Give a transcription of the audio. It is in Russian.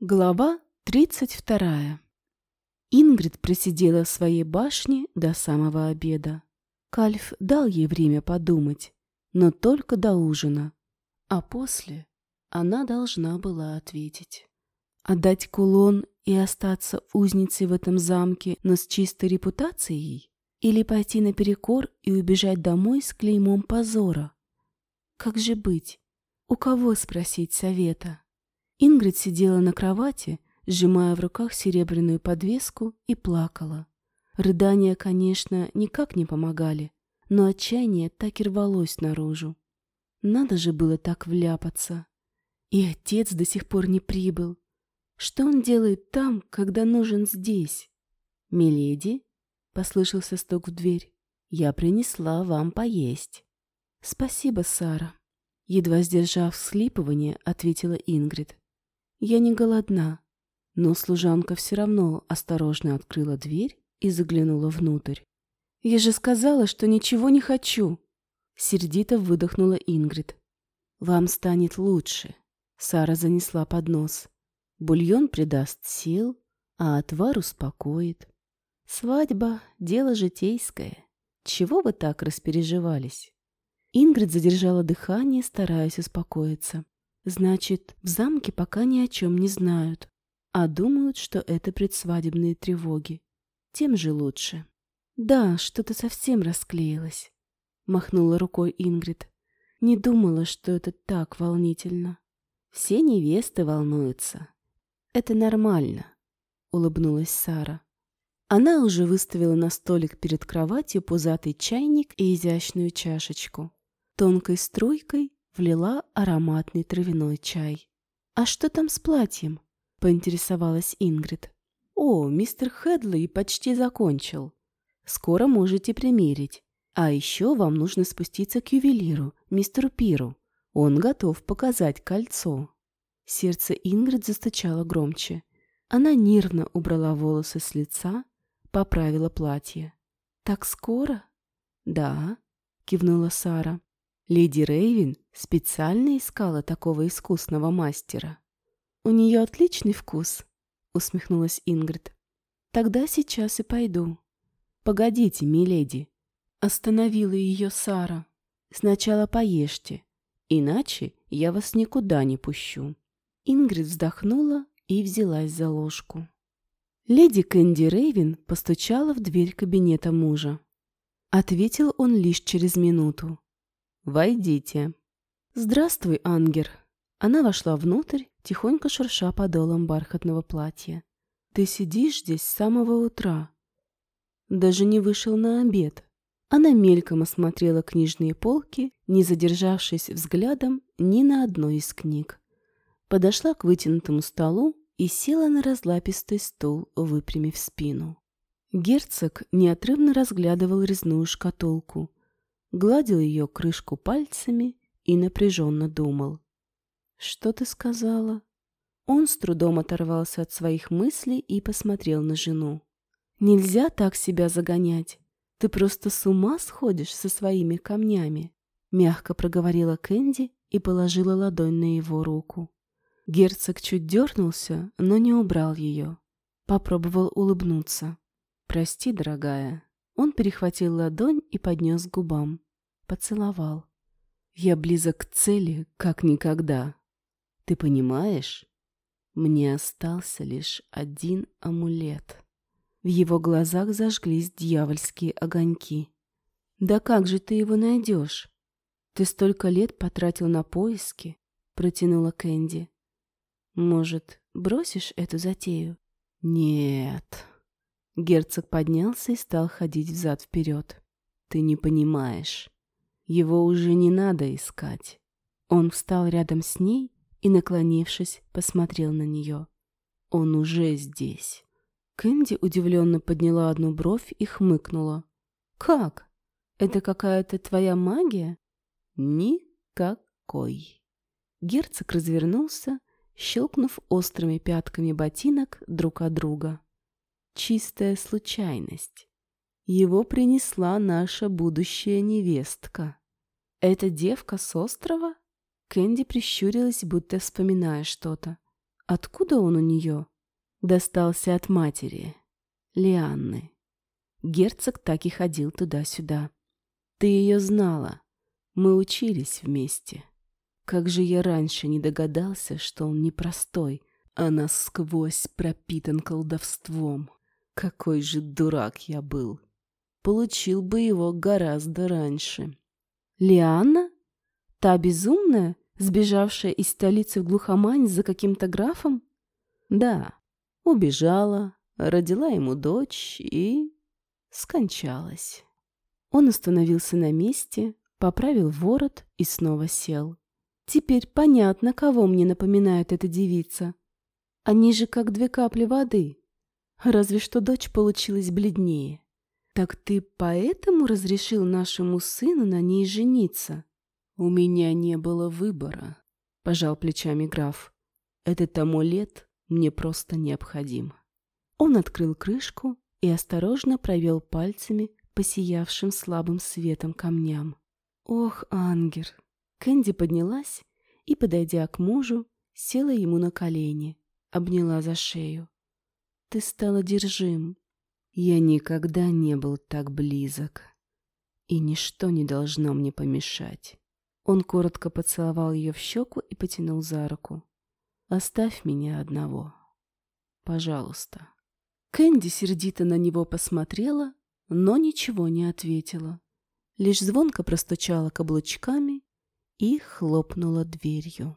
Глава 32. Ингрид просидела в своей башне до самого обеда. Кальф дал ей время подумать, но только до ужина. А после она должна была ответить. Отдать кулон и остаться узницей в этом замке, но с чистой репутацией? Или пойти наперекор и убежать домой с клеймом позора? Как же быть? У кого спросить совета? Ингрид сидела на кровати, сжимая в руках серебряную подвеску, и плакала. Рыдания, конечно, никак не помогали, но отчаяние так и рвалось наружу. Надо же было так вляпаться. И отец до сих пор не прибыл. Что он делает там, когда нужен здесь? «Миледи», — послышался стук в дверь, — «я принесла вам поесть». «Спасибо, Сара», — едва сдержав всхлипывание, ответила Ингрид. Я не голодна, но служанка все равно осторожно открыла дверь и заглянула внутрь. «Я же сказала, что ничего не хочу!» Сердито выдохнула Ингрид. «Вам станет лучше», — Сара занесла поднос. «Бульон придаст сил, а отвар успокоит. Свадьба — дело житейское. Чего вы так распереживались?» Ингрид задержала дыхание, стараясь успокоиться. Значит, в замке пока ни о чем не знают, а думают, что это предсвадебные тревоги. Тем же лучше. Да, что-то совсем расклеилось. Махнула рукой Ингрид. Не думала, что это так волнительно. Все невесты волнуются. Это нормально, улыбнулась Сара. Она уже выставила на столик перед кроватью пузатый чайник и изящную чашечку. Тонкой струйкой влила ароматный травяной чай. «А что там с платьем?» — поинтересовалась Ингрид. «О, мистер Хедли почти закончил. Скоро можете примерить. А еще вам нужно спуститься к ювелиру, мистеру Пиру. Он готов показать кольцо». Сердце Ингрид застучало громче. Она нервно убрала волосы с лица, поправила платье. «Так скоро?» «Да», — кивнула Сара. Леди Рейвен специально искала такого искусного мастера. «У нее отличный вкус», — усмехнулась Ингрид. «Тогда сейчас и пойду». «Погодите, миледи», — остановила ее Сара. «Сначала поешьте, иначе я вас никуда не пущу». Ингрид вздохнула и взялась за ложку. Леди Кэнди Рейвен постучала в дверь кабинета мужа. Ответил он лишь через минуту. «Войдите». «Здравствуй, Ангер». Она вошла внутрь, тихонько шурша подолом бархатного платья. «Ты сидишь здесь с самого утра. Даже не вышел на обед». Она мельком осмотрела книжные полки, не задержавшись взглядом ни на одной из книг. Подошла к вытянутому столу и села на разлапистый стул, выпрямив спину. Герцог неотрывно разглядывал резную шкатулку, гладил ее крышку пальцами и напряженно думал. «Что ты сказала?» Он с трудом оторвался от своих мыслей и посмотрел на жену. «Нельзя так себя загонять. Ты просто с ума сходишь со своими камнями», мягко проговорила Кэнди и положила ладонь на его руку. Герцог чуть дернулся, но не убрал ее. Попробовал улыбнуться. «Прости, дорогая». Он перехватил ладонь и поднес к губам поцеловал. Я близок к цели, как никогда. Ты понимаешь? Мне остался лишь один амулет. В его глазах зажглись дьявольские огоньки. Да как же ты его найдешь? Ты столько лет потратил на поиски, протянула Кэнди. Может, бросишь эту затею? Нет. Герцог поднялся и стал ходить взад-вперед. Ты не понимаешь. Его уже не надо искать. Он встал рядом с ней и, наклонившись, посмотрел на нее. Он уже здесь. Кэнди удивленно подняла одну бровь и хмыкнула. «Как? Это какая-то твоя магия?» «Никакой». Герцог развернулся, щелкнув острыми пятками ботинок друг от друга. «Чистая случайность. Его принесла наша будущая невестка. «Эта девка с острова?» Кэнди прищурилась, будто вспоминая что-то. Откуда он у нее? Достался от матери, Лианны. Герцог так и ходил туда-сюда. Ты ее знала. Мы учились вместе. Как же я раньше не догадался, что он непростой, а насквозь пропитан колдовством. Какой же дурак я был. Получил бы его гораздо раньше. Лианна? Та безумная, сбежавшая из столицы в глухомань за каким-то графом? Да, убежала, родила ему дочь и... скончалась. Он остановился на месте, поправил ворот и снова сел. Теперь понятно, кого мне напоминает эта девица. Они же как две капли воды. Разве что дочь получилась бледнее. Так ты поэтому разрешил нашему сыну на ней жениться? У меня не было выбора, пожал плечами граф. Этот амулет мне просто необходим. Он открыл крышку и осторожно провел пальцами по сиявшим слабым светом камням. Ох, Ангер! Кэнди поднялась и, подойдя к мужу, села ему на колени, обняла за шею. Ты стал одержим. Я никогда не был так близок. И ничто не должно мне помешать. Он коротко поцеловал ее в щеку и потянул за руку. «Оставь меня одного. Пожалуйста». Кэнди сердито на него посмотрела, но ничего не ответила. Лишь звонко простучала каблучками и хлопнула дверью.